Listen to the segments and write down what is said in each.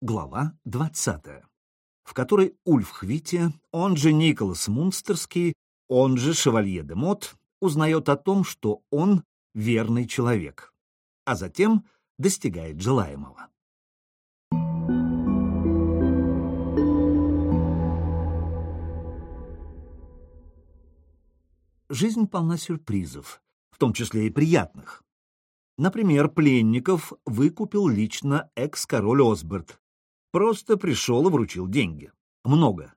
Глава 20, в которой Ульф Хвите, он же Николас Мунстерский, он же Шевалье де Мот, узнает о том, что он верный человек, а затем достигает желаемого. Жизнь полна сюрпризов, в том числе и приятных. Например, пленников выкупил лично экс-король Осберт, Просто пришел и вручил деньги. Много.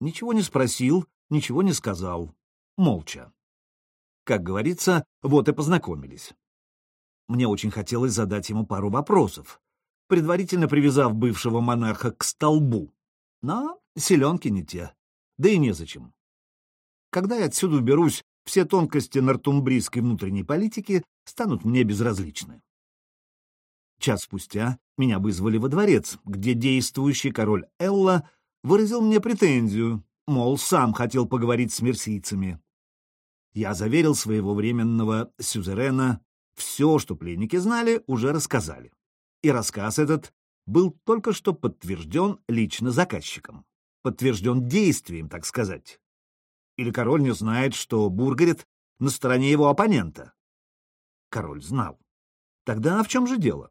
Ничего не спросил, ничего не сказал. Молча. Как говорится, вот и познакомились. Мне очень хотелось задать ему пару вопросов, предварительно привязав бывшего монарха к столбу. Но селенки не те, да и незачем. Когда я отсюда уберусь, все тонкости нортумбрийской внутренней политики станут мне безразличны. Час спустя меня вызвали во дворец, где действующий король Элла выразил мне претензию, мол, сам хотел поговорить с мерсийцами. Я заверил своего временного сюзерена, все, что пленники знали, уже рассказали. И рассказ этот был только что подтвержден лично заказчиком. Подтвержден действием, так сказать. Или король не знает, что Бургарет на стороне его оппонента? Король знал. Тогда в чем же дело?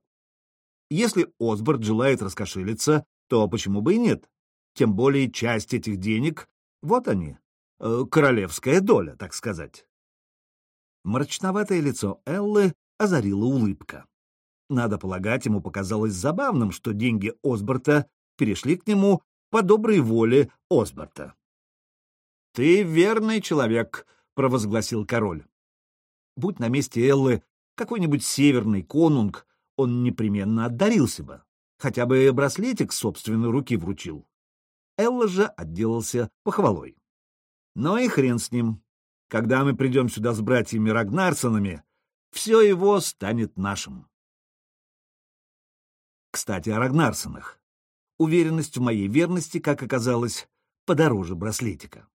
Если Осборд желает раскошелиться, то почему бы и нет? Тем более часть этих денег, вот они, э, королевская доля, так сказать. Мрачноватое лицо Эллы озарила улыбка. Надо полагать, ему показалось забавным, что деньги Осборта перешли к нему по доброй воле Осборта. «Ты верный человек», — провозгласил король. Будь на месте Эллы какой-нибудь северный конунг, он непременно отдарился бы, хотя бы браслетик собственной руки вручил. Элла же отделался похвалой. Но и хрен с ним. Когда мы придем сюда с братьями Рагнарсонами, все его станет нашим. Кстати, о Рагнарсонах. Уверенность в моей верности, как оказалось, подороже браслетика.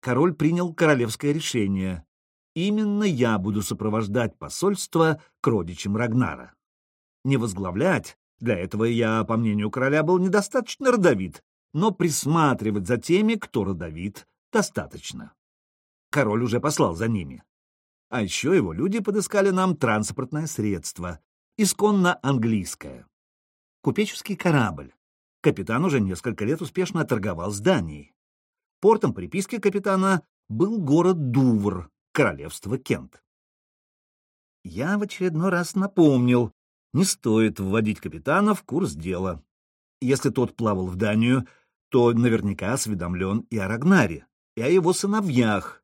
Король принял королевское решение. Именно я буду сопровождать посольство к родичам Рагнара не возглавлять, для этого я, по мнению короля, был недостаточно родовит, но присматривать за теми, кто родовит, достаточно. Король уже послал за ними. А еще его люди подыскали нам транспортное средство, исконно английское. Купеческий корабль. Капитан уже несколько лет успешно торговал с Данией. Портом приписки капитана был город Дувр, королевство Кент. Я в очередной раз напомнил, не стоит вводить капитана в курс дела. Если тот плавал в Данию, то наверняка осведомлен и о Рагнаре, и о его сыновьях,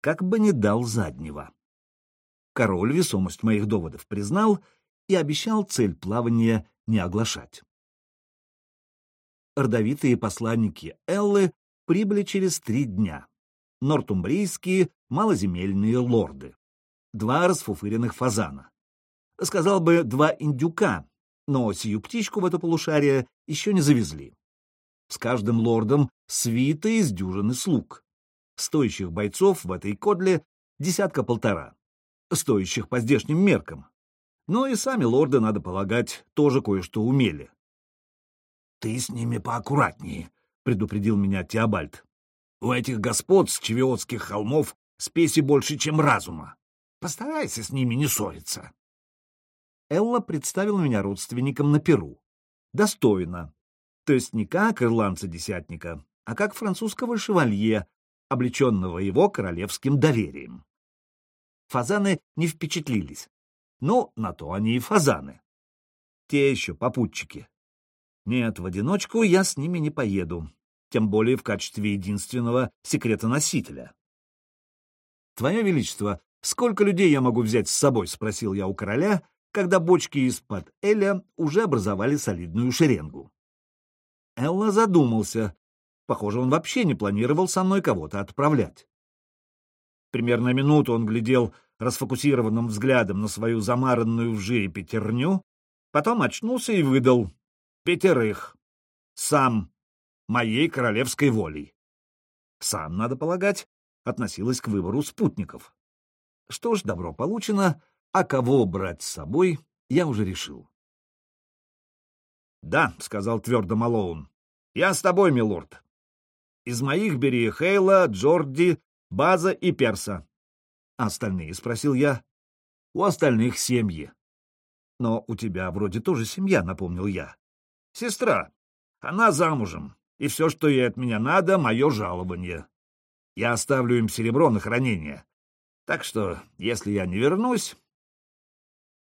как бы не дал заднего. Король весомость моих доводов признал и обещал цель плавания не оглашать. Родовитые посланники Эллы прибыли через три дня. Нортумбрийские малоземельные лорды. Два расфуфыренных фазана сказал бы, два индюка, но сию птичку в это полушарие еще не завезли. С каждым лордом свита из дюжины слуг. Стоящих бойцов в этой кодле десятка-полтора, стоящих по здешним меркам. Но и сами лорды, надо полагать, тоже кое-что умели. — Ты с ними поаккуратнее, — предупредил меня Теобальд. — У этих господ с Чевиотских холмов спеси больше, чем разума. Постарайся с ними не ссориться. Элла представила меня родственникам на Перу. Достойно. То есть не как ирландца-десятника, а как французского шевалье, облеченного его королевским доверием. Фазаны не впечатлились. Ну, на то они и фазаны. Те еще попутчики. Нет, в одиночку я с ними не поеду, тем более в качестве единственного секретоносителя. «Твое Величество, сколько людей я могу взять с собой?» — спросил я у короля, когда бочки из-под Эля уже образовали солидную шеренгу. Элла задумался. Похоже, он вообще не планировал со мной кого-то отправлять. Примерно минуту он глядел расфокусированным взглядом на свою замаранную в жире пятерню, потом очнулся и выдал «Пятерых. Сам. Моей королевской волей». Сам, надо полагать, относилась к выбору спутников. Что ж, добро получено, а кого брать с собой, я уже решил. Да, — сказал твердо Малоун. Я с тобой, милорд. Из моих бери Хейла, Джорди, База и Перса. А остальные, — спросил я. У остальных семьи. Но у тебя вроде тоже семья, — напомнил я. Сестра. Она замужем, и все, что ей от меня надо, — мое жалование. Я оставлю им серебро на хранение. Так что, если я не вернусь...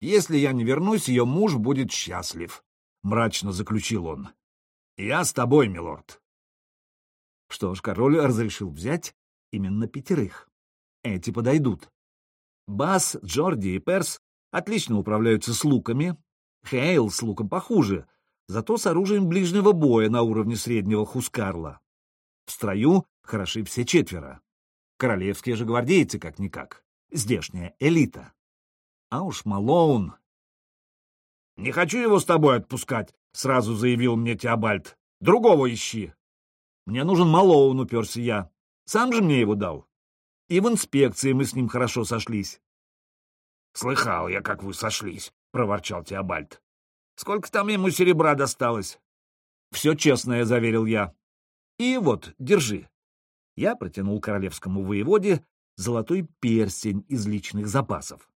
Если я не вернусь, ее муж будет счастлив, — мрачно заключил он. Я с тобой, милорд. Что ж, король разрешил взять именно пятерых. Эти подойдут. Бас, Джорди и Перс отлично управляются с луками. Хейл с луком похуже, зато с оружием ближнего боя на уровне среднего Хускарла. В строю хороши все четверо. Королевские же гвардейцы, как-никак. Здешняя элита. А уж Малоун... — Не хочу его с тобой отпускать, — сразу заявил мне Теобальд. — Другого ищи. — Мне нужен Малоун, — уперся я. Сам же мне его дал. И в инспекции мы с ним хорошо сошлись. — Слыхал я, как вы сошлись, — проворчал Теобальд. — Сколько там ему серебра досталось? — Все честное, — заверил я. — И вот, держи. Я протянул королевскому воеводе золотой перстень из личных запасов.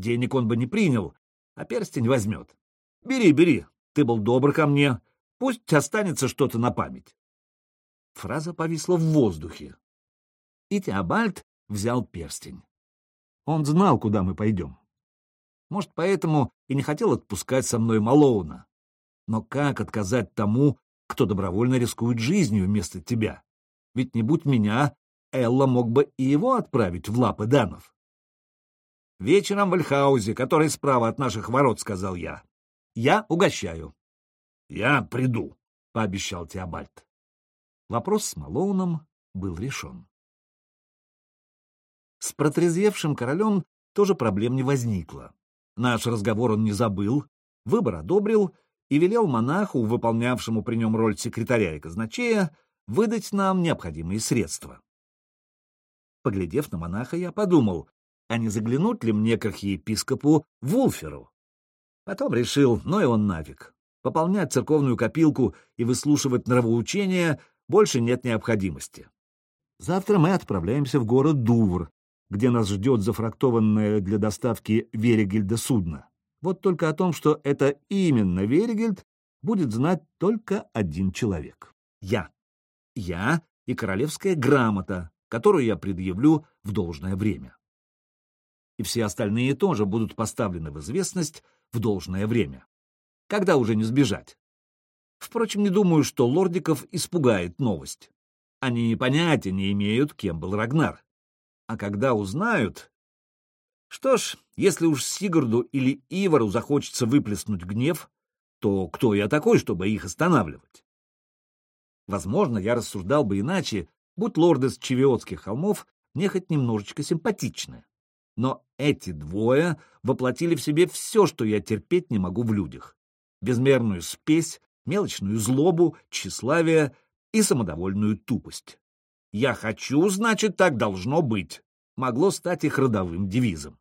Денег он бы не принял, а перстень возьмет. Бери, бери, ты был добр ко мне, пусть останется что-то на память. Фраза повисла в воздухе. И Теобальд взял перстень. Он знал, куда мы пойдем. Может, поэтому и не хотел отпускать со мной Малоуна. Но как отказать тому, кто добровольно рискует жизнью вместо тебя? Ведь не будь меня, Элла мог бы и его отправить в лапы данов. «Вечером в Альхаузе, который справа от наших ворот», — сказал я. «Я угощаю». «Я приду», — пообещал Теобальд. Вопрос с Малоуном был решен. С протрезвевшим королем тоже проблем не возникло. Наш разговор он не забыл, выбор одобрил и велел монаху, выполнявшему при нем роль секретаря и казначея, выдать нам необходимые средства. Поглядев на монаха, я подумал, а не заглянуть ли мне к архиепископу Вулферу? Потом решил, ну и он нафиг. Пополнять церковную копилку и выслушивать нравоучения больше нет необходимости. Завтра мы отправляемся в город Дувр, где нас ждет зафрактованное для доставки Веригельда судно. Вот только о том, что это именно Веригельд, будет знать только один человек — я я и королевская грамота, которую я предъявлю в должное время. И все остальные тоже будут поставлены в известность в должное время. Когда уже не сбежать? Впрочем, не думаю, что лордиков испугает новость. Они понятия не имеют, кем был Рагнар. А когда узнают... Что ж, если уж Сигарду или Ивару захочется выплеснуть гнев, то кто я такой, чтобы их останавливать? Возможно, я рассуждал бы иначе, будь лорды с Чевиотских холмов мне хоть немножечко симпатичны. Но эти двое воплотили в себе все, что я терпеть не могу в людях. Безмерную спесь, мелочную злобу, тщеславие и самодовольную тупость. «Я хочу, значит, так должно быть» могло стать их родовым девизом.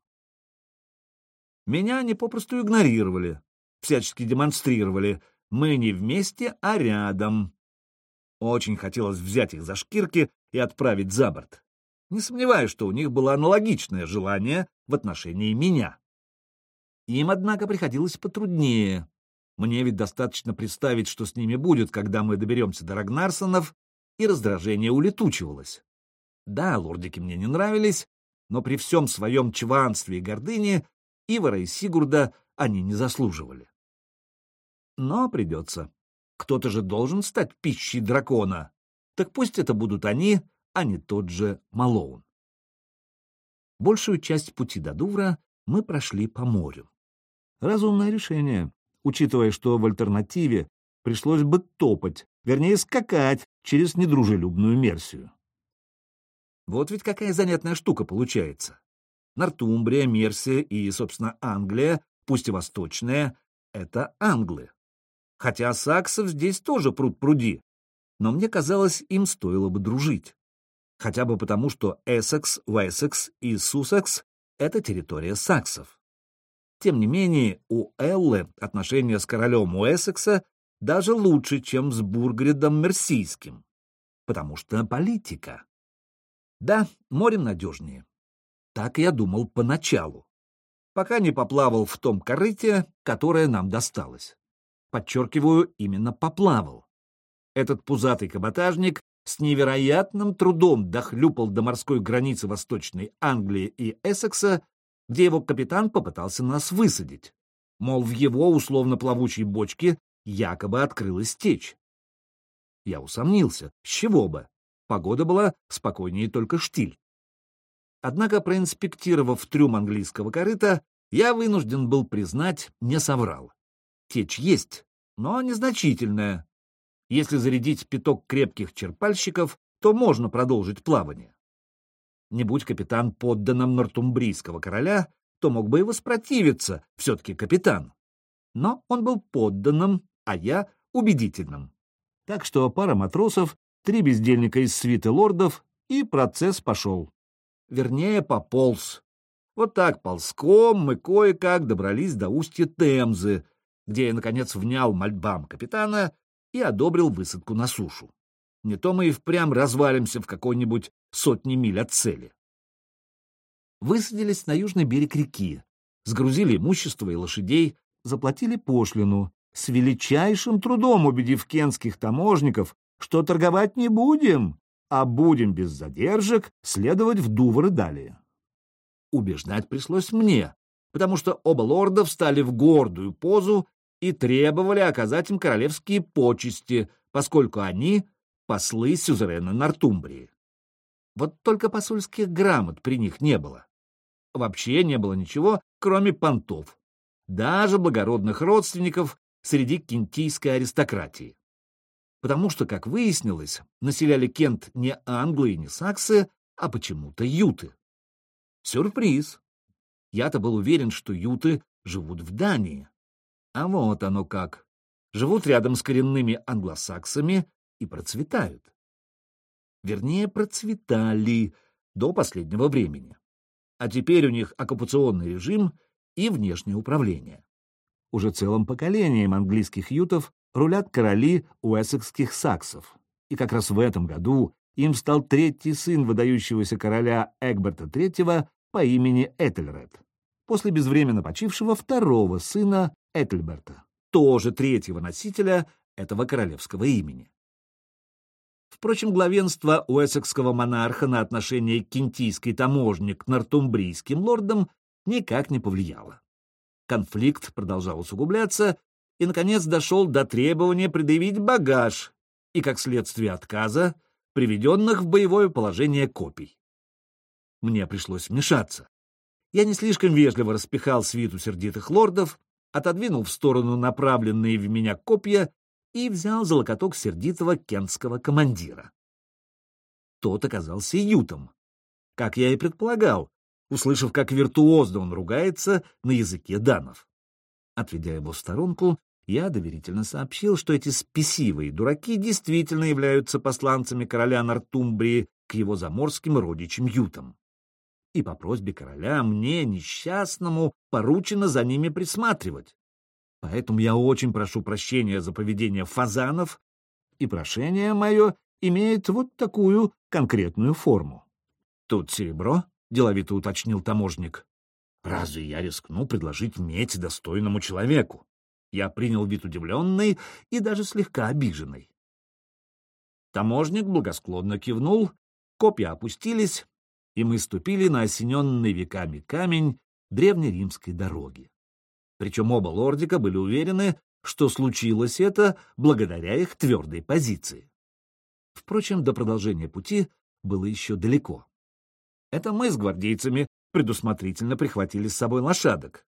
Меня они попросту игнорировали, всячески демонстрировали. Мы не вместе, а рядом. Очень хотелось взять их за шкирки и отправить за борт. Не сомневаюсь, что у них было аналогичное желание в отношении меня. Им, однако, приходилось потруднее. Мне ведь достаточно представить, что с ними будет, когда мы доберемся до Рагнарсонов, и раздражение улетучивалось. Да, лордики мне не нравились, но при всем своем чванстве и гордыне Ивара и Сигурда они не заслуживали. Но придется. Кто-то же должен стать пищей дракона. Так пусть это будут они, а не тот же Малоун. Большую часть пути до Дувра мы прошли по морю. Разумное решение, учитывая, что в альтернативе пришлось бы топать, вернее скакать через недружелюбную Мерсию. Вот ведь какая занятная штука получается. Нортумбрия, Мерсия и, собственно, Англия, пусть и восточная, — это англы. Хотя саксов здесь тоже пруд-пруди, но мне казалось, им стоило бы дружить. Хотя бы потому, что Эссекс, Уэссекс и Суссекс — это территория саксов. Тем не менее, у Эллы отношения с королем Уэссекса даже лучше, чем с Бургредом Мерсийским, потому что политика. Да, морем надежнее. Так я думал поначалу, пока не поплавал в том корыте, которое нам досталось. Подчеркиваю, именно поплавал. Этот пузатый каботажник с невероятным трудом дохлюпал до морской границы Восточной Англии и Эссекса, где его капитан попытался нас высадить. Мол, в его условно-плавучей бочке якобы открылась течь. Я усомнился, с чего бы. Погода была спокойнее только штиль. Однако, проинспектировав трюм английского корыта, я вынужден был признать, не соврал. Течь есть, но незначительная. Если зарядить пяток крепких черпальщиков, то можно продолжить плавание. Не будь капитан подданным нортумбрийского короля, то мог бы и воспротивиться, все-таки капитан. Но он был подданным, а я — убедительным. Так что пара матросов, три бездельника из свиты лордов, и процесс пошел. Вернее, пополз. Вот так ползком мы кое-как добрались до устья Темзы, где я, наконец, внял мольбам капитана и одобрил высадку на сушу. Не то мы и впрямь развалимся в какой-нибудь сотни миль от цели. Высадились на южный берег реки, сгрузили имущество и лошадей, заплатили пошлину, с величайшим трудом убедив кенских таможников, что торговать не будем, а будем без задержек следовать в Дувр далее. Убеждать пришлось мне, потому что оба лорда встали в гордую позу и требовали оказать им королевские почести, поскольку они — послы сюзерена Нортумбрии. Вот только посольских грамот при них не было. Вообще не было ничего, кроме понтов. Даже благородных родственников среди кентийской аристократии. Потому что, как выяснилось, населяли Кент не англы и не саксы, а почему-то юты. Сюрприз! Я-то был уверен, что юты живут в Дании. А вот оно как. Живут рядом с коренными англосаксами и процветают. Вернее, процветали до последнего времени. А теперь у них оккупационный режим и внешнее управление. Уже целым поколением английских ютов рулят короли уэссекских саксов. И как раз в этом году им стал третий сын выдающегося короля Эгберта III по имени Этельред, после безвременно почившего второго сына Этельберта, тоже третьего носителя этого королевского имени. Впрочем, главенство уэссекского монарха на отношение кентийской таможни к нортумбрийским лордам никак не повлияло. Конфликт продолжал усугубляться и, наконец, дошел до требования предъявить багаж и, как следствие отказа, приведенных в боевое положение копий. Мне пришлось вмешаться. Я не слишком вежливо распихал свиту сердитых лордов, отодвинул в сторону направленные в меня копья и взял за локоток сердитого кентского командира. Тот оказался ютом. Как я и предполагал, услышав, как виртуозно он ругается на языке данов. Отведя его в сторонку, я доверительно сообщил, что эти спесивые дураки действительно являются посланцами короля Нортумбрии к его заморским родичам-ютам и по просьбе короля мне, несчастному, поручено за ними присматривать. Поэтому я очень прошу прощения за поведение фазанов, и прошение мое имеет вот такую конкретную форму. Тут серебро, — деловито уточнил таможник. Разве я рискну предложить медь достойному человеку? Я принял вид удивленный и даже слегка обиженный. Таможник благосклонно кивнул, копья опустились, и мы ступили на осененный веками камень древнеримской дороги. Причем оба лордика были уверены, что случилось это благодаря их твердой позиции. Впрочем, до продолжения пути было еще далеко. Это мы с гвардейцами предусмотрительно прихватили с собой лошадок.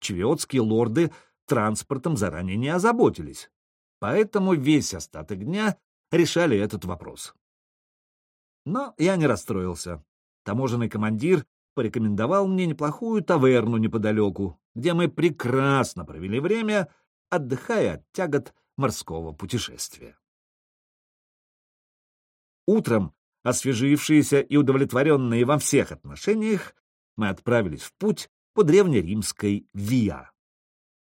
Чвиотские лорды транспортом заранее не озаботились, поэтому весь остаток дня решали этот вопрос. Но я не расстроился. Таможенный командир порекомендовал мне неплохую таверну неподалеку, где мы прекрасно провели время, отдыхая от тягот морского путешествия. Утром, освежившиеся и удовлетворенные во всех отношениях, мы отправились в путь по древнеримской «Виа».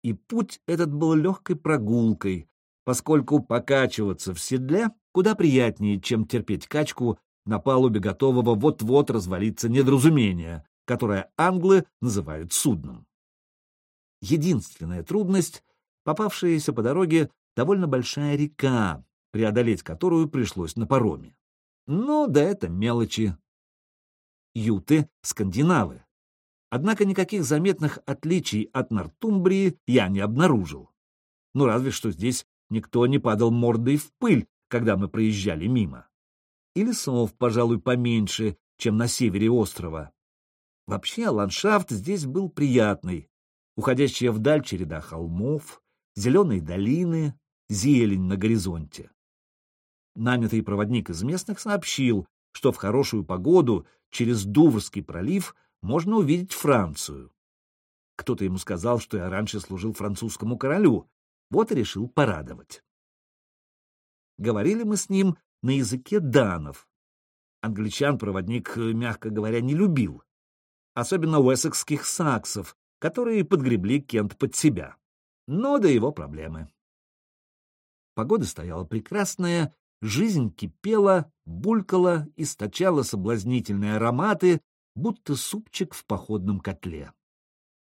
И путь этот был легкой прогулкой, поскольку покачиваться в седле куда приятнее, чем терпеть качку на палубе готового вот-вот развалиться недоразумения, которое англы называют судном. Единственная трудность — попавшаяся по дороге довольно большая река, преодолеть которую пришлось на пароме. Но да это мелочи. Юты — скандинавы. Однако никаких заметных отличий от Нортумбрии я не обнаружил. Ну, разве что здесь никто не падал мордой в пыль, когда мы проезжали мимо. И лесов, пожалуй, поменьше, чем на севере острова. Вообще, ландшафт здесь был приятный. Уходящая вдаль череда холмов, зеленые долины, зелень на горизонте. Нанятый проводник из местных сообщил, что в хорошую погоду через Дуврский пролив можно увидеть Францию. Кто-то ему сказал, что я раньше служил французскому королю, вот и решил порадовать. Говорили мы с ним на языке данов. Англичан проводник, мягко говоря, не любил. Особенно уэссекских саксов, которые подгребли Кент под себя. Но до его проблемы. Погода стояла прекрасная, жизнь кипела, булькала, источала соблазнительные ароматы, будто супчик в походном котле.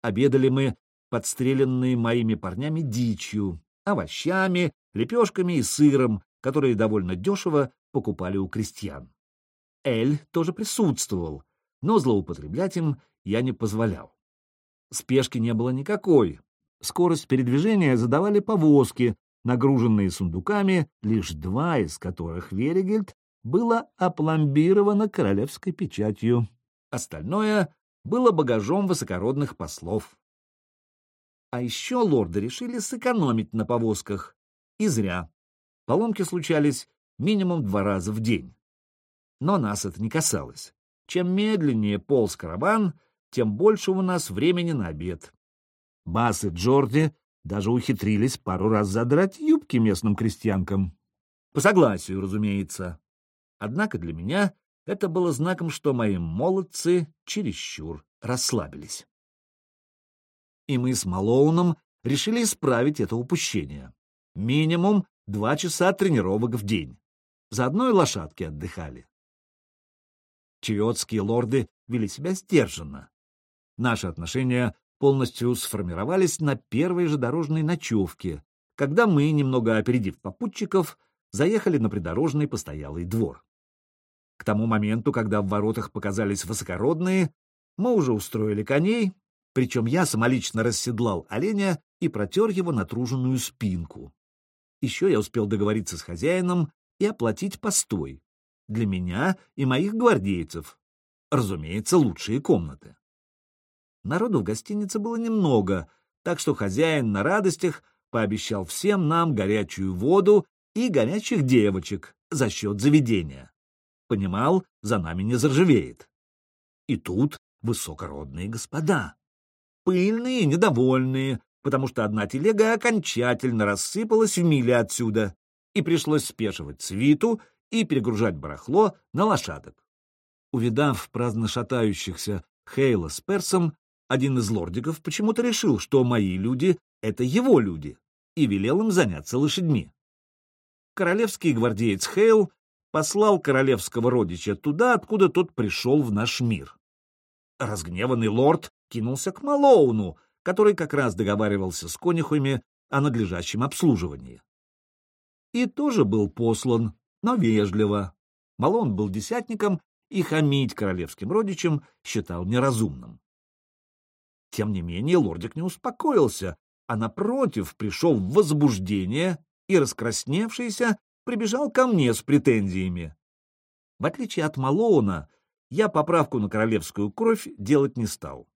Обедали мы, подстреленные моими парнями, дичью, овощами, лепешками и сыром, которые довольно дешево покупали у крестьян. Эль тоже присутствовал, но злоупотреблять им я не позволял. Спешки не было никакой. Скорость передвижения задавали повозки, нагруженные сундуками, лишь два из которых Веригельд было опломбировано королевской печатью. Остальное было багажом высокородных послов. А еще лорды решили сэкономить на повозках. И зря. Поломки случались минимум два раза в день. Но нас это не касалось. Чем медленнее полз караван, тем больше у нас времени на обед. Бас и Джорди даже ухитрились пару раз задрать юбки местным крестьянкам. По согласию, разумеется. Однако для меня это было знаком, что мои молодцы чересчур расслабились. И мы с Малоуном решили исправить это упущение. Минимум два часа тренировок в день. Заодно и лошадки отдыхали. Чевиотские лорды вели себя сдержанно. Наши отношения полностью сформировались на первой же дорожной ночевке, когда мы, немного опередив попутчиков, заехали на придорожный постоялый двор. К тому моменту, когда в воротах показались высокородные, мы уже устроили коней, причем я самолично расседлал оленя и протер его натруженную спинку. Еще я успел договориться с хозяином и оплатить постой. Для меня и моих гвардейцев. Разумеется, лучшие комнаты. Народу в гостинице было немного, так что хозяин на радостях пообещал всем нам горячую воду и горячих девочек за счет заведения. Понимал, за нами не заржавеет. И тут высокородные господа. Пыльные недовольные, потому что одна телега окончательно рассыпалась в миле отсюда, и пришлось спешивать свиту и перегружать барахло на лошадок. Увидав праздно шатающихся Хейла с Персом, один из лордиков почему-то решил, что мои люди — это его люди, и велел им заняться лошадьми. Королевский гвардеец Хейл послал королевского родича туда, откуда тот пришел в наш мир. Разгневанный лорд кинулся к Малоуну, который как раз договаривался с конюхами о надлежащем обслуживании. И тоже был послан, но вежливо. Малон был десятником и хамить королевским родичам считал неразумным. Тем не менее, лордик не успокоился, а, напротив, пришел в возбуждение и, раскрасневшийся, прибежал ко мне с претензиями. В отличие от Малоуна, я поправку на королевскую кровь делать не стал.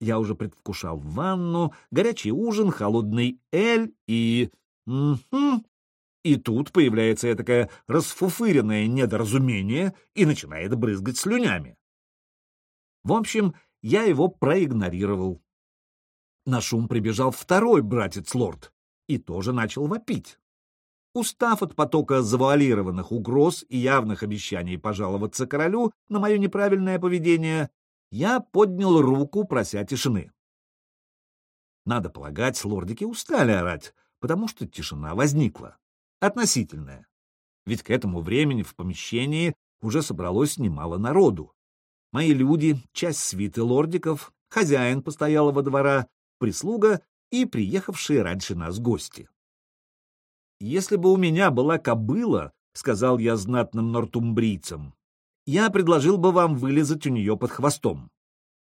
Я уже предвкушал ванну, горячий ужин, холодный эль и... Угу. И тут появляется такое расфуфыренное недоразумение и начинает брызгать слюнями. В общем, я его проигнорировал. На шум прибежал второй братец-лорд и тоже начал вопить. Устав от потока завуалированных угроз и явных обещаний пожаловаться королю на мое неправильное поведение, я поднял руку, прося тишины. Надо полагать, лордики устали орать, потому что тишина возникла. Относительная. Ведь к этому времени в помещении уже собралось немало народу. Мои люди, часть свиты лордиков, хозяин постоялого двора, прислуга и приехавшие раньше нас гости. «Если бы у меня была кобыла, — сказал я знатным нортумбрийцам, — я предложил бы вам вылезать у нее под хвостом.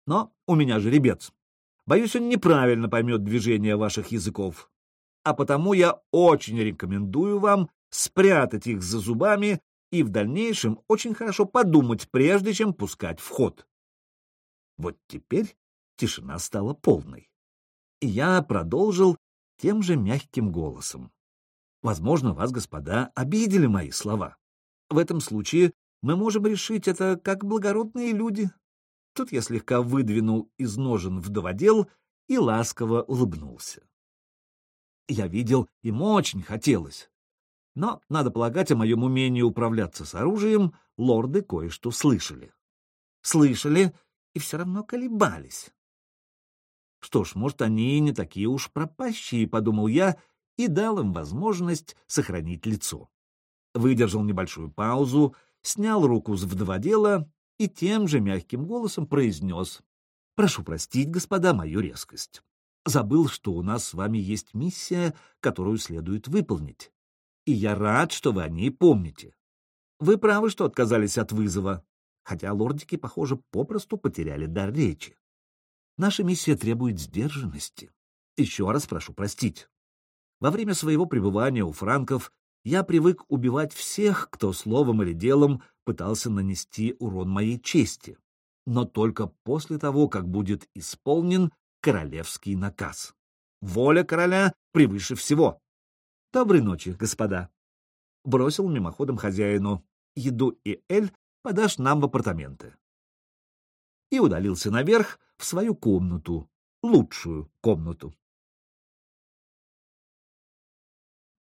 Но у меня жеребец. Боюсь, он неправильно поймет движение ваших языков. А потому я очень рекомендую вам спрятать их за зубами и в дальнейшем очень хорошо подумать, прежде чем пускать в ход. Вот теперь тишина стала полной. И я продолжил тем же мягким голосом. Возможно, вас, господа, обидели мои слова. В этом случае мы можем решить это как благородные люди. Тут я слегка выдвинул из ножен вдоводел и ласково улыбнулся. Я видел, им очень хотелось. Но, надо полагать, о моем умении управляться с оружием лорды кое-что слышали. Слышали и все равно колебались. Что ж, может, они и не такие уж пропащие, — подумал я, и дал им возможность сохранить лицо. Выдержал небольшую паузу, снял руку с вдоводела и тем же мягким голосом произнес «Прошу простить, господа, мою резкость. Забыл, что у нас с вами есть миссия, которую следует выполнить. И я рад, что вы о ней помните. Вы правы, что отказались от вызова, хотя лордики, похоже, попросту потеряли дар речи. Наша миссия требует сдержанности. Еще раз прошу простить. Во время своего пребывания у франков я привык убивать всех, кто словом или делом пытался нанести урон моей чести, но только после того, как будет исполнен королевский наказ. Воля короля превыше всего. Доброй ночи, господа. Бросил мимоходом хозяину. Еду и эль подашь нам в апартаменты. И удалился наверх в свою комнату, лучшую комнату.